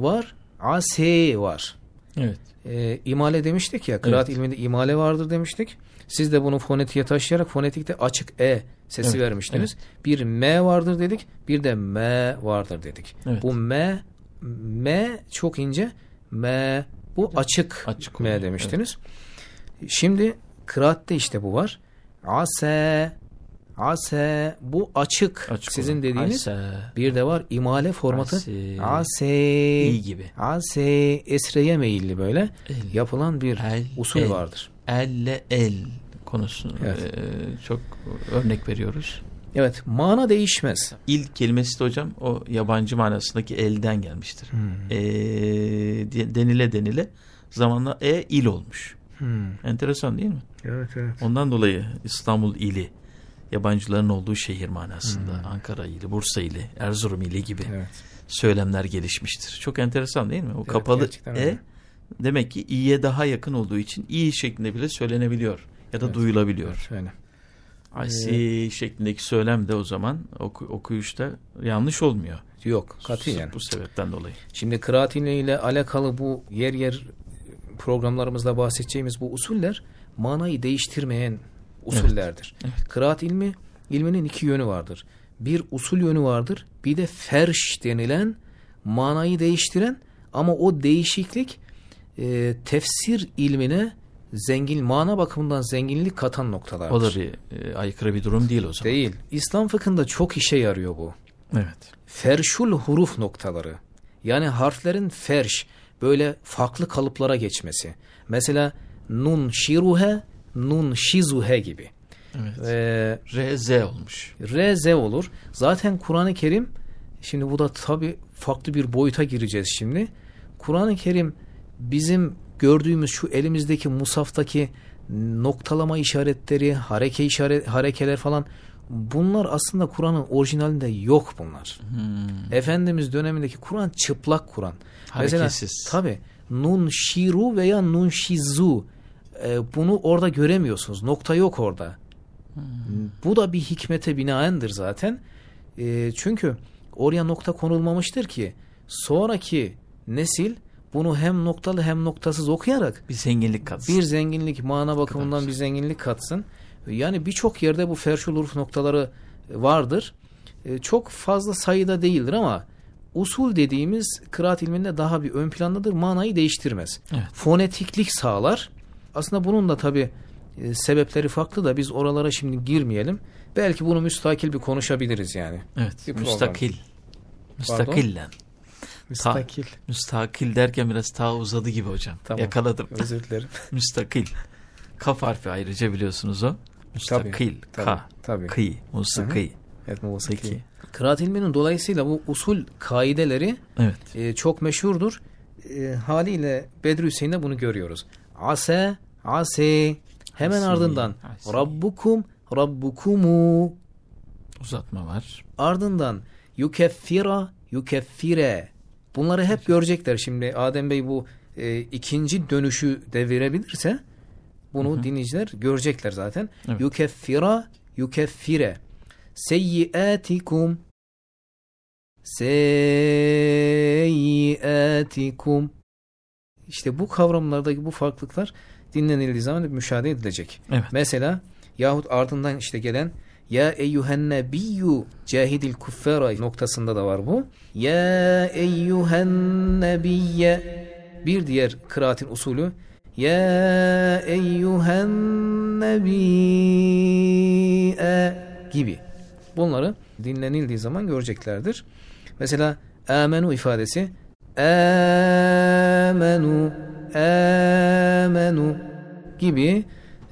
var, ase var. Evet. Ee, imale demiştik ya, kıraat Evet. ilminde imale vardır demiştik. Siz de bunu fonetiğe taşıyarak fonetikte açık e sesi Evet, vermiştiniz. Bir m vardır dedik, bir de m vardır dedik. Evet. Bu m m çok ince, m bu açık, Açık m demiştiniz. Şimdi kıraatte işte bu var. Ase Ase bu açık. Açık Sizin olan. dediğiniz. Ase. Bir de var imale formatı. Ase. Ase. İyi gibi. Ase esreye meyilli böyle El. yapılan bir El, usul el. vardır. Elle el konusunu Evet. e, çok örnek veriyoruz. Evet mana değişmez. İl kelimesi de hocam o yabancı manasındaki elden gelmiştir. Hmm. E, denile denile zamanla e il olmuş. Hmm. Enteresan değil mi? Evet evet. Ondan dolayı İstanbul ili yabancıların olduğu şehir manasında Hmm. Ankara ili, Bursa ili, Erzurum ili gibi Evet. söylemler gelişmiştir. Çok enteresan değil mi? O Evet, kapalı e öyle. Demek ki i'ye daha yakın olduğu için i şeklinde bile söylenebiliyor ya da Evet. duyulabiliyor. Öyle. I see şeklindeki söylem de o zaman oku- okuyuşta yanlış olmuyor. Yok katiyen. Bu sebepten dolayı. Şimdi kıraat ilmi ile alakalı bu yer yer programlarımızda bahsedeceğimiz bu usuller manayı değiştirmeyen usullerdir. Evet. Kıraat ilmi ilminin iki yönü vardır. Bir usul yönü vardır. Bir de ferş denilen manayı değiştiren ama o değişiklik e, tefsir ilmine zengin mana bakımından zenginlik katan noktalardır. O da bir e, aykırı bir durum değil o zaman. Değil. İslam fıkhında çok işe yarıyor bu Evet. ferşul huruf noktaları. Yani harflerin ferş böyle farklı kalıplara geçmesi. Mesela nun şiruhe, nun şizuhe gibi. Evet. Ee, RZ olmuş. RZ olur. Zaten Kur'an-ı Kerim şimdi bu da tabi farklı bir boyuta gireceğiz şimdi. Kur'an-ı Kerim bizim gördüğümüz şu elimizdeki musaftaki noktalama işaretleri, hareke işaret harekeler falan bunlar aslında Kur'an'ın orijinalinde yok bunlar. Hmm. Efendimiz dönemindeki Kur'an çıplak Kur'an. Hareketsiz. tabi nun şiru veya nun şizu e, bunu orada göremiyorsunuz. Nokta yok orada. Bu da bir hikmete binaendir zaten. E, çünkü oraya nokta konulmamıştır ki sonraki nesil bunu hem noktalı hem noktasız okuyarak Bir zenginlik katsın. bir zenginlik mana bakımından bir zenginlik katsın. Yani birçok yerde bu ferşul urf noktaları vardır. E, Çok fazla sayıda değildir ama usul dediğimiz kıraat ilminde daha bir ön plandadır. Manayı değiştirmez. Evet. Fonetiklik sağlar. Aslında bunun da tabi sebepleri farklı da biz oralara şimdi girmeyelim. Belki bunu müstakil bir konuşabiliriz yani. Evet. Bir. Müstakil. Müstakillen. Müstakil. Müstakil derken biraz ta uzadı gibi hocam. Tamam. Yakaladım. Özür dilerim. Müstakil. Kaf harfi ayrıca biliyorsunuz o. Müstakil. tabii, Ka. tabii. Kıy. Musiki. Evet, musiki. Peki. Kıraat ilminin dolayısıyla bu usul kaideleri Evet. e, çok meşhurdur. E, haliyle Bedri Hüseyin'de bunu görüyoruz. Ase, ase. Hemen Ase, ardından ase. Rabbukum, Rabbukumu. Uzatma var. Ardından yukeffira, yukeffire. Bunları hep görecekler. Şimdi Adem Bey bu e, ikinci dönüşü devirebilirse bunu dinleyiciler görecekler zaten. Evet. Yukeffira, yukeffire. Seyyiatikum Seyyiatikum İşte bu kavramlardaki bu farklılıklar dinlenildiği zaman müşahede edilecek. Evet. Mesela yahut ardından işte gelen ya eyyühen nebiyyü cahidil kuffara noktasında da var bu. Ya eyyühen nebiyye bir diğer kıraatin usulü ya eyyühen nebiyye gibi. Bunları dinlenildiği zaman göreceklerdir. Mesela amenu ifadesi amenu amenu gibi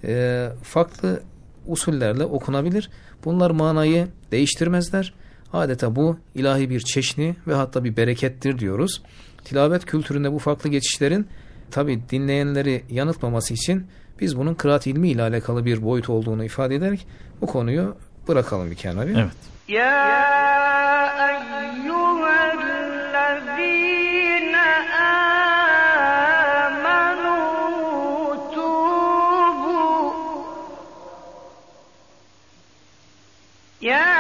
e, farklı usullerle okunabilir. Bunlar manayı değiştirmezler. Adeta bu ilahi bir çeşni ve hatta bir berekettir diyoruz. Tilavet kültüründe bu farklı geçişlerin tabi dinleyenleri yanıltmaması için biz bunun kıraat ilmi ile alakalı bir boyut olduğunu ifade ederek bu konuyu bırakalım bir kenara. Evet. يا يا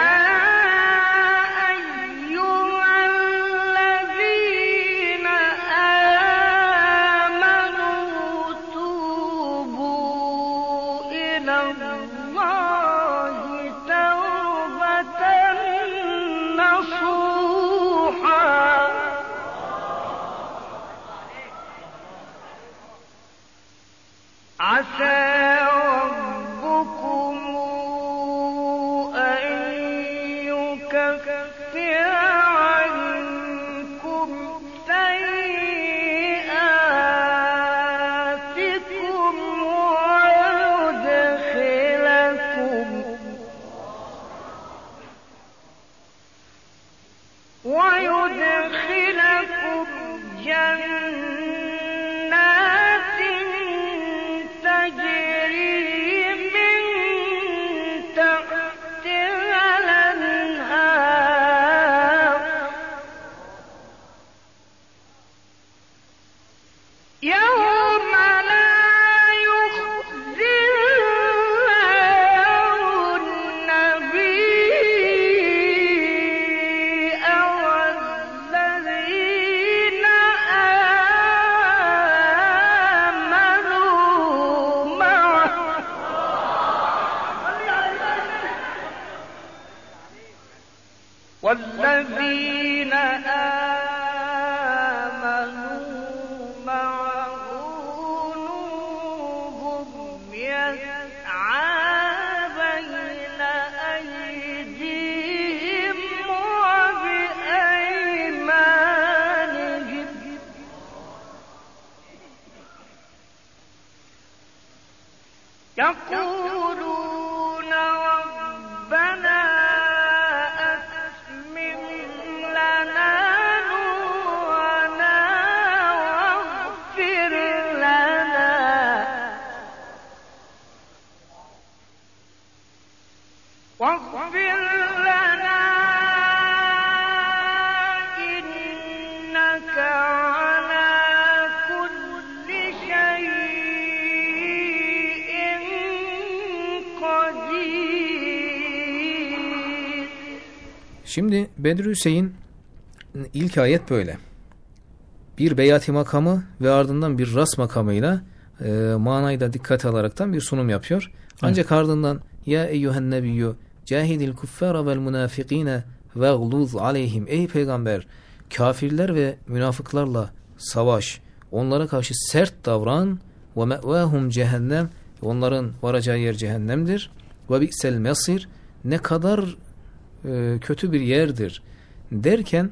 Şimdi Bedri Hüseyin ilk ayet böyle. Bir beyati makamı ve ardından bir ras makamıyla e, manayı da dikkate alaraktan bir sunum yapıyor. Ancak ardından ya eyyühen nebiyyü cahidil kuffara vel münafikine ve gluz aleyhim. Ey peygamber kafirler ve münafıklarla savaş onlara karşı sert davran. Ve me'vahum cehennem. Onların varacağı yer cehennemdir. Ve bi'sel mesir. Ne kadar e, kötü bir yerdir derken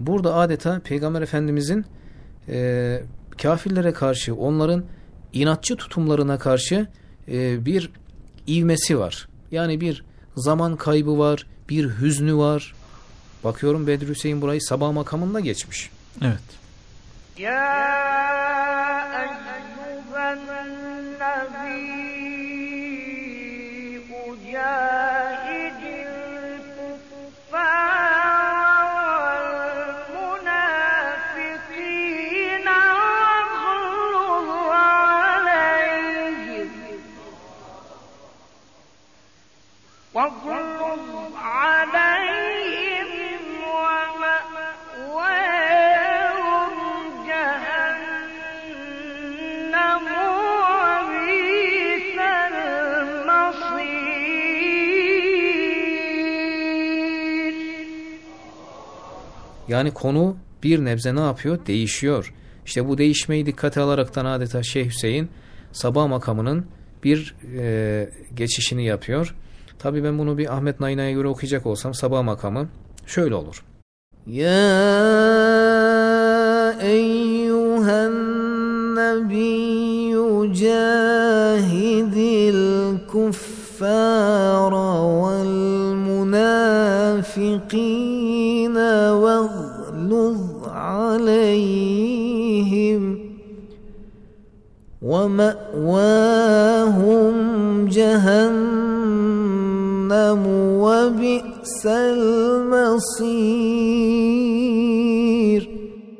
burada adeta Peygamber Efendimizin e, kafirlere karşı onların inatçı tutumlarına karşı e, bir ivmesi var. Yani bir zaman kaybı var, bir hüznü var. Bakıyorum Bedri Hüseyin burayı sabah makamında geçmiş. Evet. Ya eyyühen nebi ucağ Yani konu bir nebze ne yapıyor? Değişiyor. İşte bu değişmeyi dikkate alaraktan adeta Şeyh Hüseyin sabah makamının bir e, geçişini yapıyor. Tabii ben bunu bir Ahmet Naina'ya göre okuyacak olsam sabah makamı şöyle olur. Ya eyyühen nebiyyü cahidil kuffara vel münafikine vegluz aleyhim وَمَأْوَاهُمْ جَهَنَّمُ وَبِئْسَ الْمَصِيرُ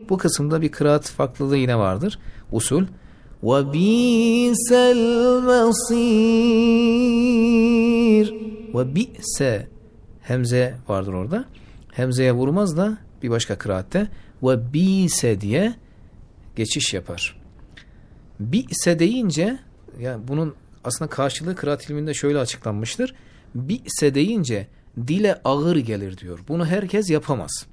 Bu kısımda bir kıraat farklılığı yine vardır. Usul وَبِئْسَ الْمَصِيرُ وَبِئْسَ Hemze vardır orada. Hemzeye vurmaz da bir başka kıraatte ve bise diye geçiş yapar. Bise deyince yani bunun aslında karşılığı kıraat ilminde şöyle açıklanmıştır. Bise deyince dile ağır gelir diyor. Bunu herkes yapamaz.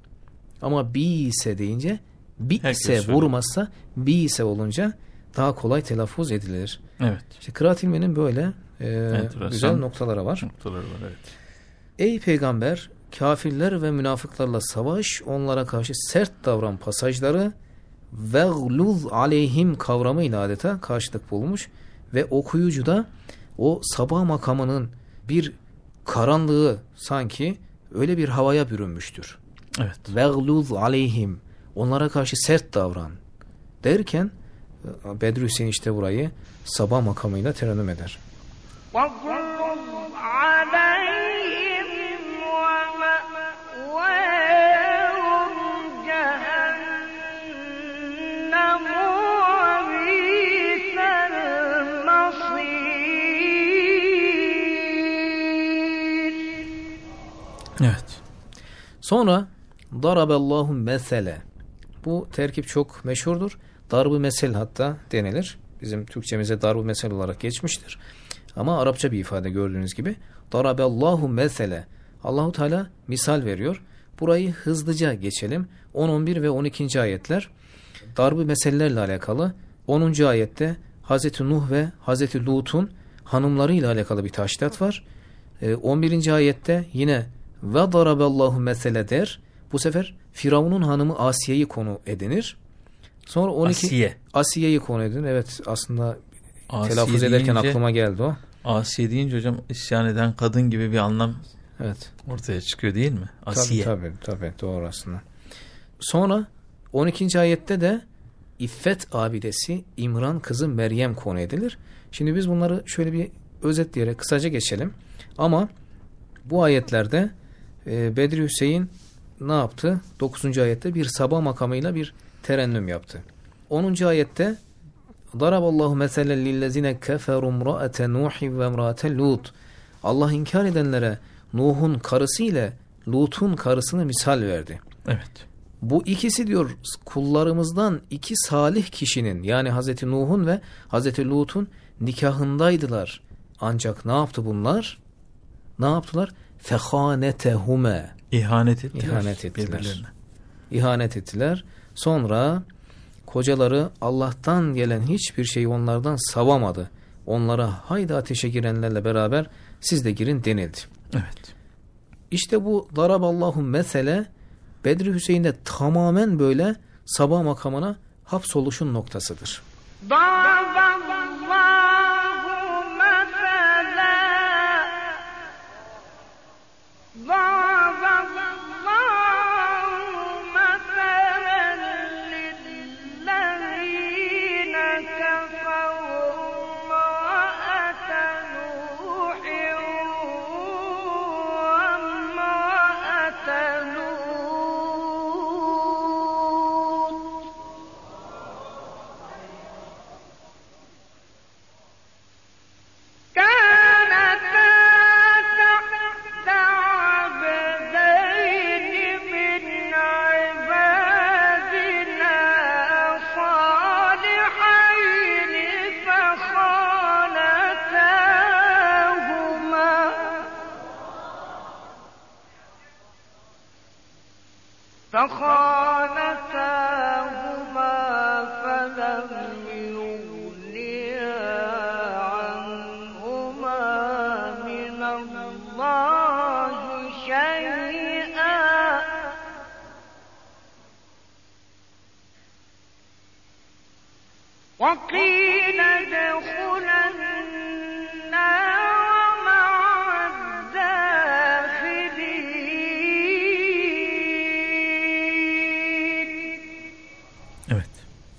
Ama bise deyince bise vurmazsa bise olunca daha kolay telaffuz edilir. Evet. İşte kıraat ilminin böyle e, güzel noktaları var. Noktaları var evet. Ey peygamber kafirler ve münafıklarla savaş onlara karşı sert davran pasajları vegluz aleyhim kavramıyla adeta karşılık bulmuş ve okuyucu da o sabah makamının bir karanlığı sanki öyle bir havaya bürünmüştür. Evet. Vegluz aleyhim onlara karşı sert davran derken Bedri Hüseyin işte burayı sabah makamıyla terennüm eder. Evet. Sonra daraballahu mesele. Bu terkip çok meşhurdur. Darbu mesel hatta denilir. Bizim Türkçemize darbu mesel olarak geçmiştir. Ama Arapça bir ifade gördüğünüz gibi. Daraballahu mesele. Allahu Teala misal veriyor. Burayı hızlıca geçelim. 10, 11 ve 12. ayetler darbu meselelerle alakalı. 10. ayette Hazreti Nuh ve Hazreti Lut'un hanımlarıyla alakalı bir taşlat var. Ee, 11. ayette yine ve daraballahu mesele der. Bu sefer Firavun'un hanımı Asiye'yi konu edinir. Sonra 12 Asiye. Asiye'yi konu edin. Evet aslında Asiye telaffuz ederken deyince aklıma geldi o. Asiye deyince hocam isyan eden kadın gibi bir anlam Evet. ortaya çıkıyor değil mi? Asiye. Tabii tabii, tabii doğru aslında. Sonra 12. ayette de İffet abidesi İmran kızı Meryem konu edilir. Şimdi biz bunları şöyle bir özetleyerek kısaca geçelim. Ama bu ayetlerde e, Bedri Hüseyin ne yaptı? 9. ayette bir sabah makamıyla bir terennüm yaptı. 10. ayette Daraballahu meselen lillezine keferu imra'ate Nuh ve imra'ate Lut. Allah inkar edenlere Nuh'un karısı ile Lut'un karısını misal verdi. Evet. Bu ikisi diyor kullarımızdan iki salih kişinin yani Hazreti Nuh'un ve Hazreti Lut'un nikahındaydılar. Ancak ne yaptı bunlar? Ne yaptılar? fehanetehume ihanet ettiler. İhanet ettiler. İhanet ettiler. Sonra kocaları Allah'tan gelen hiçbir şeyi onlardan savamadı. Onlara haydi ateşe girenlerle beraber siz de girin denildi. Evet. İşte bu daraballahu mesele Bedri Hüseyin'de tamamen böyle sabah makamına hapsoluşun noktasıdır. Daraballahu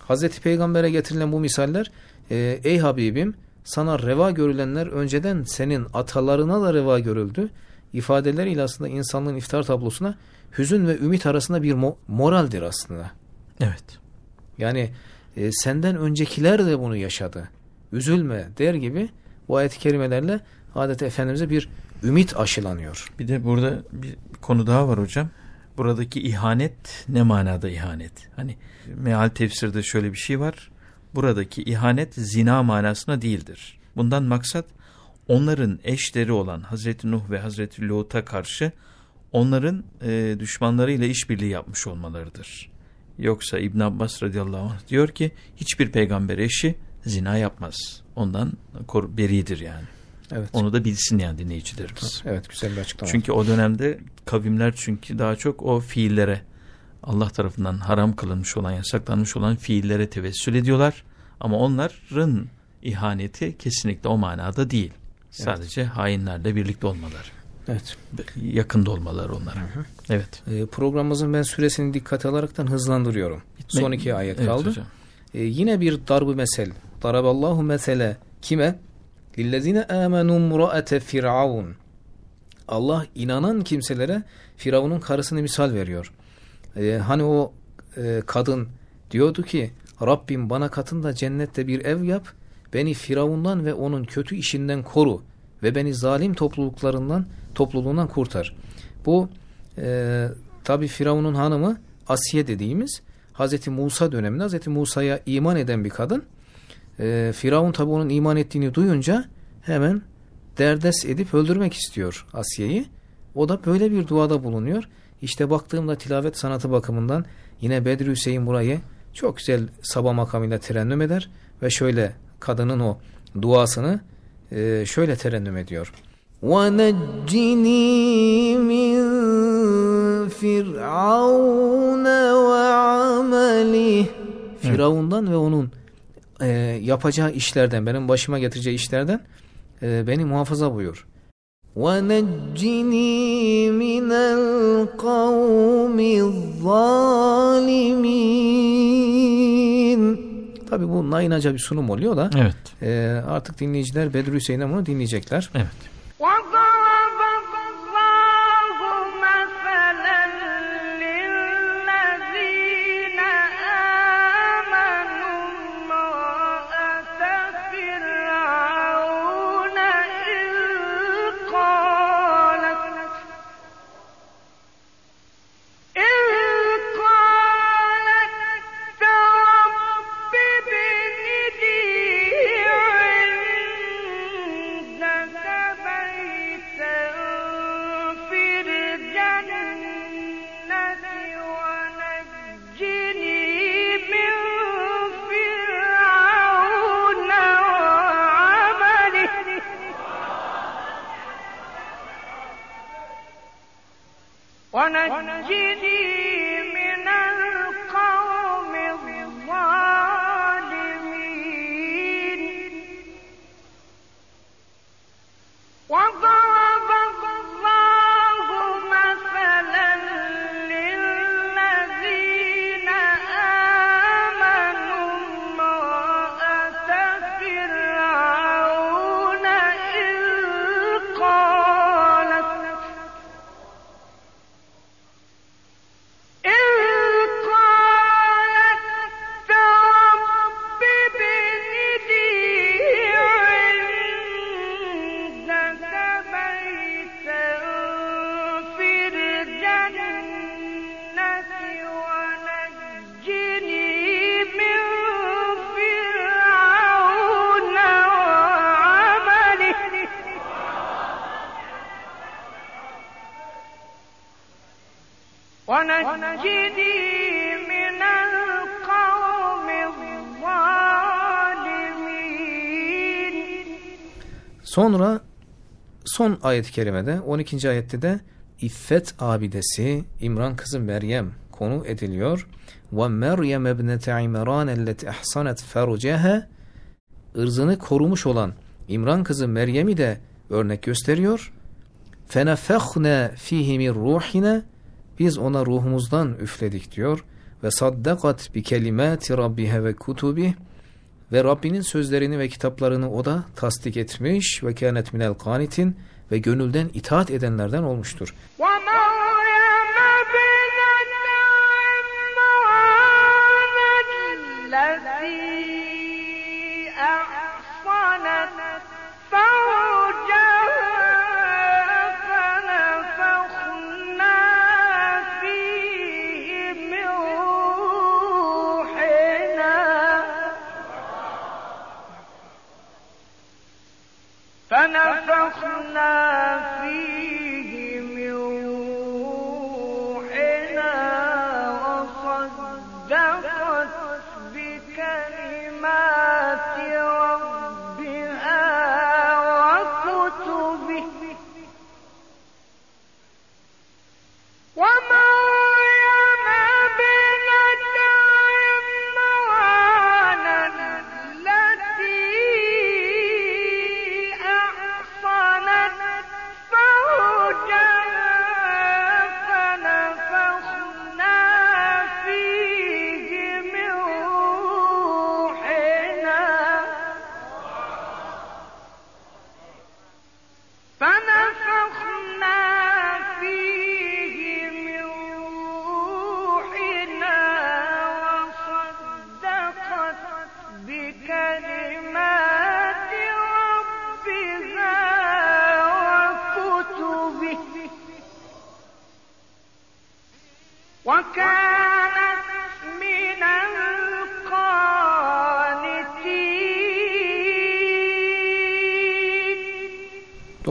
Hazreti Peygamber'e getirilen bu misaller e, ey Habibim sana reva görülenler önceden senin atalarına da reva görüldü. ifadeleriyle aslında insanlığın iftar tablosuna hüzün ve ümit arasında bir mo- moraldir aslında. Evet. Yani e, senden öncekiler de bunu yaşadı. Üzülme der gibi bu ayet-i kerimelerle adeta Efendimiz'e bir ümit aşılanıyor. Bir de burada bir konu daha var hocam. Buradaki ihanet ne manada ihanet? Hani meal tefsirde şöyle bir şey var. Buradaki ihanet zina manasına değildir. Bundan maksat onların eşleri olan Hazreti Nuh ve Hazreti Lut'a karşı onların e, düşmanlarıyla işbirliği yapmış olmalarıdır. Yoksa İbn Abbas radıyallahu anh diyor ki hiçbir peygamber eşi zina yapmaz. Ondan beridir yani. Evet. Onu da bilsin yani dinleyicilerimiz. Evet güzel bir açıklama. Çünkü o dönemde kavimler çünkü daha çok o fiillere Allah tarafından haram kılınmış olan, yasaklanmış olan fiillere tevessül ediyorlar. Ama onların ihaneti kesinlikle o manada değil. Sadece hainlerle birlikte olmaları. evet. Yakında olmaları onlara. Evet. E, programımızın ben süresini dikkate alaraktan hızlandırıyorum. Son iki ayet Evet kaldı. hocam. E, yine bir darbu mesel. Daraballahu mesele kime? Lillezine amenu muraate firavun. Allah inanan kimselere Firavun'un karısını misal veriyor. E, hani o e, kadın diyordu ki Rabbim bana katında cennette bir ev yap. Beni Firavundan ve onun kötü işinden koru ve beni zalim topluluklarından topluluğundan kurtar. Bu e, tabi Firavun'un hanımı Asiye dediğimiz Hazreti Musa döneminde Hazreti Musa'ya iman eden bir kadın. E, Firavun tabi onun iman ettiğini duyunca hemen derdest edip öldürmek istiyor Asiye'yi. O da böyle bir duada bulunuyor. İşte baktığımda tilavet sanatı bakımından yine Bedri Hüseyin burayı çok güzel sabah makamıyla terennüm eder ve şöyle kadının o duasını e, şöyle terennüm ediyor. وَنَجِّنِي مِنْ فِرْعَوْنَ وَعَمَلِهِ Firavundan ve onun e, yapacağı işlerden, benim başıma getireceği işlerden e, beni muhafaza buyur. وَنَجِّنِي مِنَ الْقَوْمِ الظَّالِمِينَ Tabi bu naynaca bir sunum oluyor da Evet. e, artık dinleyiciler Bedri Hüseyin'den bunu dinleyecekler. Evet. ونجني من القوم الظالمين Sonra son ayet-i kerimede 12. ayette de İffet abidesi İmran kızı Meryem konu ediliyor. Ve Meryem ebnete İmran elleti ahsanet feruceha ırzını korumuş olan İmran kızı Meryem'i de örnek gösteriyor. Fenefehne fihi min ruhina biz ona ruhumuzdan üfledik diyor ve saddakat bi kelimati rabbiha ve kutubi ve Rabbinin sözlerini ve kitaplarını o da tasdik etmiş ve kânet minel kanitin ve gönülden itaat edenlerden olmuştur. ومريم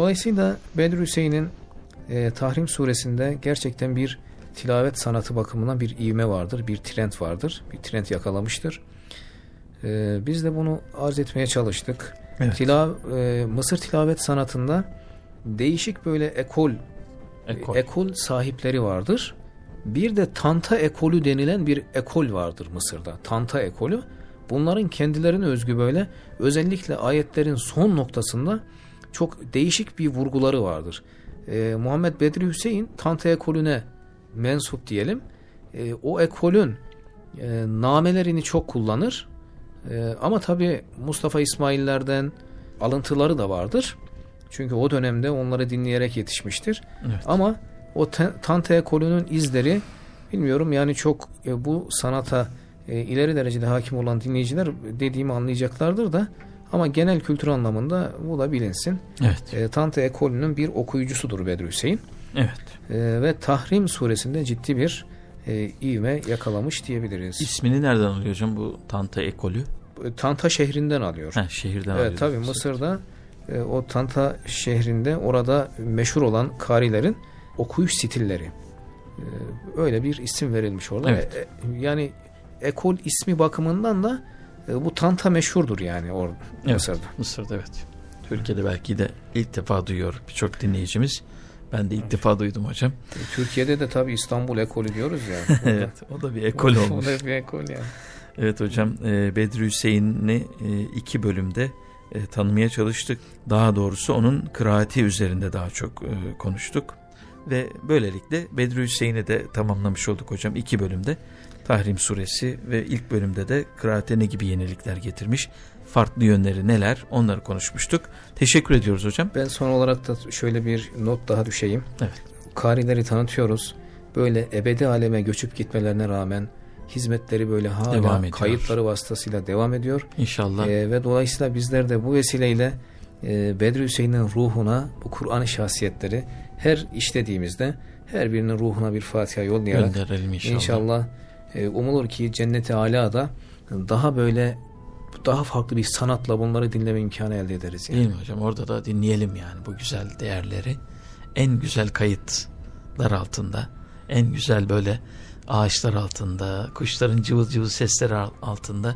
Dolayısıyla Bedri Hüseyin'in e, Tahrim suresinde gerçekten bir tilavet sanatı bakımından bir ivme vardır, bir trend vardır, bir trend yakalamıştır. E, biz de bunu arz etmeye çalıştık. Evet. Tila, e, Mısır tilavet sanatında değişik böyle ekol, Ekol. ekol sahipleri vardır. Bir de Tanta ekolü denilen bir ekol vardır Mısır'da. Tanta ekolü. Bunların kendilerine özgü böyle özellikle ayetlerin son noktasında çok değişik bir vurguları vardır. E, Muhammed Bedri Hüseyin Tante ekolüne mensup diyelim. E, o ekolün e, namelerini çok kullanır. E, ama tabi Mustafa İsmaillerden alıntıları da vardır. Çünkü o dönemde onları dinleyerek yetişmiştir. Evet. Ama o te, Tante ekolünün izleri bilmiyorum yani çok e, bu sanata e, ileri derecede hakim olan dinleyiciler dediğimi anlayacaklardır da ama genel kültür anlamında bu da bilinsin. Evet. E, Tante ekolünün bir okuyucusudur Bedri Hüseyin. Evet. E, ve Tahrim suresinde ciddi bir e, ivme yakalamış diyebiliriz. İsmini nereden alıyor hocam bu Tanta ekolü? E, Tanta şehrinden alıyor. Ha, şehirden alıyor. Evet tabi Mısır'da e, o Tanta şehrinde orada meşhur olan karilerin okuyuş stilleri. E, öyle bir isim verilmiş orada. Evet. E, yani ekol ismi bakımından da bu Tanta meşhurdur yani or Evet. Mısır'da. Mısır'da evet. Türkiye'de belki de ilk defa duyuyor birçok dinleyicimiz. Ben de ilk defa duydum hocam. E, Türkiye'de de tabi İstanbul ekolü diyoruz ya. evet. O da bir ekol O olmuş. da bir ekol yani. Evet hocam e, Bedri Hüseyin'i e, iki bölümde e, tanımaya çalıştık. Daha doğrusu onun kıraati üzerinde daha çok e, konuştuk. Ve böylelikle Bedri Hüseyin'i de tamamlamış olduk hocam iki bölümde. Tahrim suresi ve ilk bölümde de kıraate ne gibi yenilikler getirmiş, farklı yönleri neler onları konuşmuştuk. Teşekkür ediyoruz hocam. Ben son olarak da şöyle bir not daha düşeyim. Evet. Karileri tanıtıyoruz. Böyle ebedi aleme göçüp gitmelerine rağmen hizmetleri böyle hala Devam ediyor. kayıtları vasıtasıyla devam ediyor. İnşallah Ee, ve dolayısıyla bizler de bu vesileyle e, Bedri Hüseyin'in ruhuna bu Kur'an şahsiyetleri her işlediğimizde her birinin ruhuna bir Fatiha yollayarak inşallah. inşallah, umulur ki cenneti alada daha böyle daha farklı bir sanatla bunları dinleme imkanı elde ederiz. Yani. Değil mi hocam? Orada da dinleyelim yani bu güzel değerleri. En güzel kayıtlar altında, en güzel böyle ağaçlar altında, kuşların cıvıl cıvıl sesleri al- altında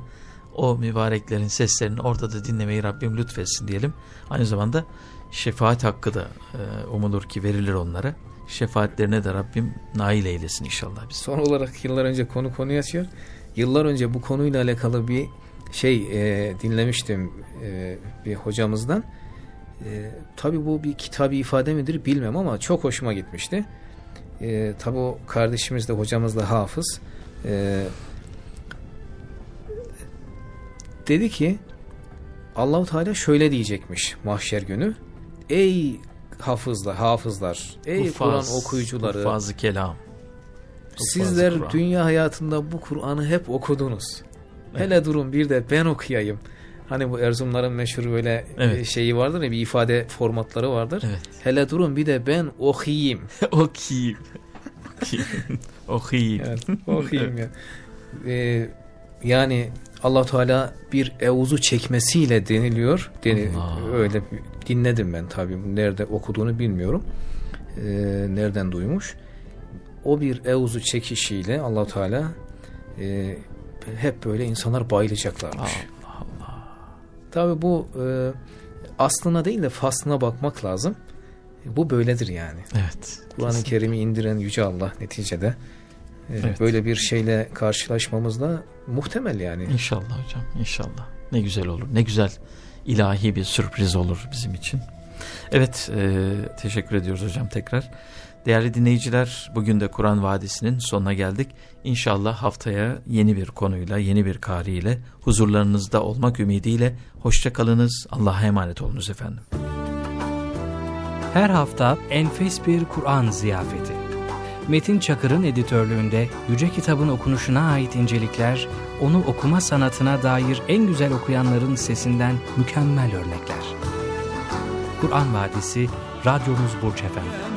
o mübareklerin seslerini orada da dinlemeyi Rabbim lütfetsin diyelim. Aynı zamanda şefaat hakkı da e, umulur ki verilir onlara. Şefaatlerine de Rabbim nail eylesin inşallah biz. Son olarak yıllar önce konu konuyu açıyor. Yıllar önce bu konuyla alakalı bir şey e, dinlemiştim e, bir hocamızdan. E, tabii bu bir kitabi ifade midir bilmem ama çok hoşuma gitmişti. E, tabii o kardeşimiz de hocamız da hafız. E, dedi ki Allahu Teala şöyle diyecekmiş mahşer günü. Ey hafızlar, hafızlar, ey Huffaz, Kur'an okuyucuları, Huffaz-ı kelam. Sizler Kur'an. dünya hayatında bu Kur'an'ı hep okudunuz. Hele durun bir de ben okuyayım. Hani bu Erzurumların meşhur böyle Evet. e, şeyi vardır ya bir ifade formatları vardır. Evet. Hele durun bir de ben okuyayım. Okuyayım. Okuyayım. Evet, okuyayım ya. Ee, yani Allah Teala bir evuzu çekmesiyle deniliyor. Deni, Allah. öyle dinledim ben tabii. Nerede okuduğunu bilmiyorum. Ee, nereden duymuş? O bir evuzu çekişiyle Allah Teala e, hep böyle insanlar bayılacaklarmış. Allah Allah. Tabii bu e, aslına değil de faslına bakmak lazım. Bu böyledir yani. Evet. Kur'an-ı. Kerim'i indiren Yüce Allah neticede Evet. böyle bir şeyle karşılaşmamız da muhtemel yani. İnşallah hocam inşallah. Ne güzel olur. Ne güzel ilahi bir sürpriz olur bizim için. Evet e, teşekkür ediyoruz hocam tekrar. Değerli dinleyiciler bugün de Kur'an Vadisi'nin sonuna geldik. İnşallah haftaya yeni bir konuyla yeni bir kariyle huzurlarınızda olmak ümidiyle hoşça kalınız. Allah'a emanet olunuz efendim. Her hafta enfes bir Kur'an ziyafeti. Metin Çakır'ın editörlüğünde Yüce Kitabın okunuşuna ait incelikler, onu okuma sanatına dair en güzel okuyanların sesinden mükemmel örnekler. Kur'an Vadisi, radyonuz Burç Efendi.